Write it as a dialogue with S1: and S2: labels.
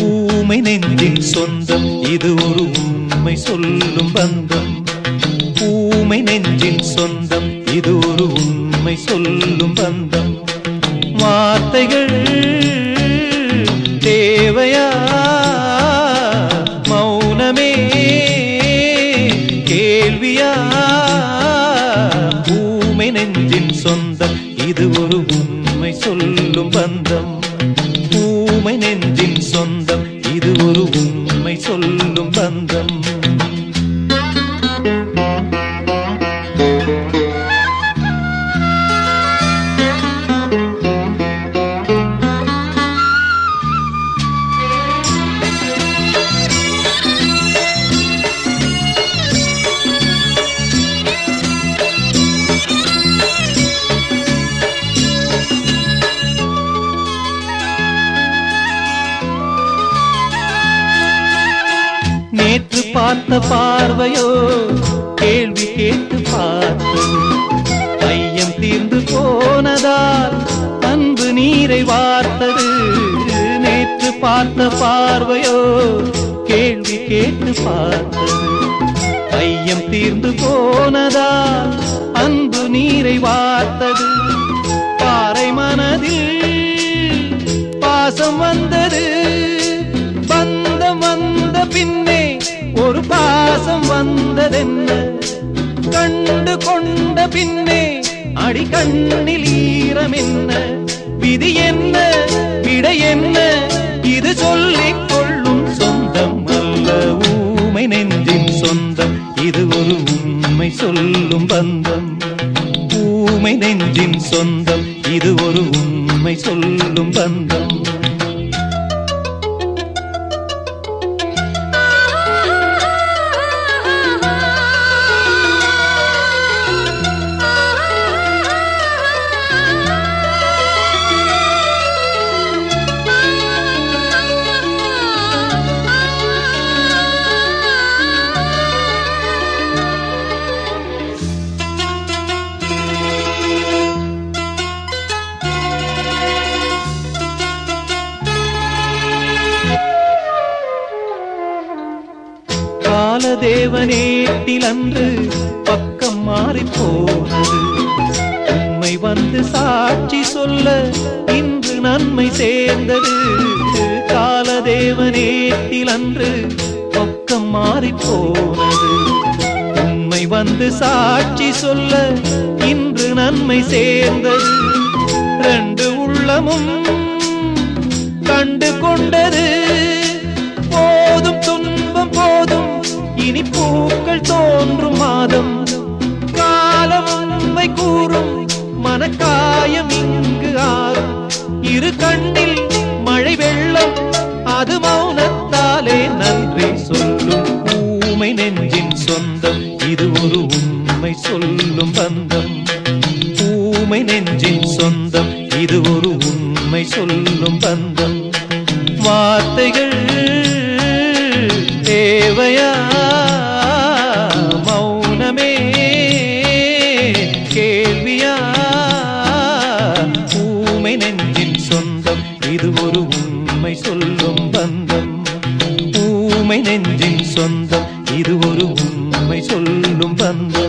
S1: ஊமை நெஞ்சின் சொந்தம் இது ஒரு உண்மை சொல்லும் பந்தம். ஊமை நெஞ்சின் சொந்தம் இது ஒரு உண்மை சொல்லும் பந்தம். வார்த்தைகள் தேவையா? மௌனமே கேள்வியா? ஊமை நெஞ்சின் சொந்தம் இது ஒரு உண்மை சொல்லும் பந்தம். ஊமை நெஞ்சின் சொந்தம் இது ஒரு உண்மை சொல்லும் பந்தம். நேற்று பார்த்த பார்வையோ கேள்வி கேட்டு பார்த்தது. ஐயம் தீர்ந்து போனதால் அன்பு நீரை வார்த்தது. நேற்று பார்த்த பார்வையோ கேள்வி கேட்டு பார்த்தது. ஐயம் தீர்ந்து போனதால் அன்பு நீரை வார்த்தது. பாறை மனதில் பாசம் வந்தது. பந்தம் வந்த பின்னே ஒரு பாசம் வந்ததென்ன? கண்டு கொண்ட பின்னே அடி கண்ணில் ஈரம் என்ன விதி என்ன? விடை என்ன? இது சொல்லிக் கொள்ளும் சொந்தம் அல்ல. ஊமை நெஞ்சின் சொந்தம். இது ஒரு உண்மை சொல்லும் பந்தம். ஊமை நெஞ்சின் சொந்தம். இது ஒரு உண்மை சொல்லும் பந்தம். காலதேவனேட்டில் அன்று பக்கம் மாறி போனது. உண்மை வந்து சாட்சி சொல்ல இன்று நன்மை சேர்ந்தது. கால தேவனேட்டிலன்று பக்கம் மாறி போனது. உண்மை வந்து சாட்சி சொல்ல இன்று நன்மை சேர்ந்தது. ரெண்டு உள்ளமும் மனக்காயம் இங்கு ஆறும் இரு கண்ணில் மழை வெள்ளம் அது மௌனத்தாலே நன்றி சொல்லும். ஊமை நெஞ்சின் சொந்தம் இது ஒரு உண்மை சொல்லும் பந்தம். ஊமை நெஞ்சின் சொந்தம் இது ஒரு உண்மை சொல்லும் பந்தம். வார்த்தைகள் சொந்தம். இது ஒரு உண்மை சொல்லும் பந்தம். ஊமை நெஞ்சின் சொந்தம். இது ஒரு உண்மை சொல்லும் பந்தம்.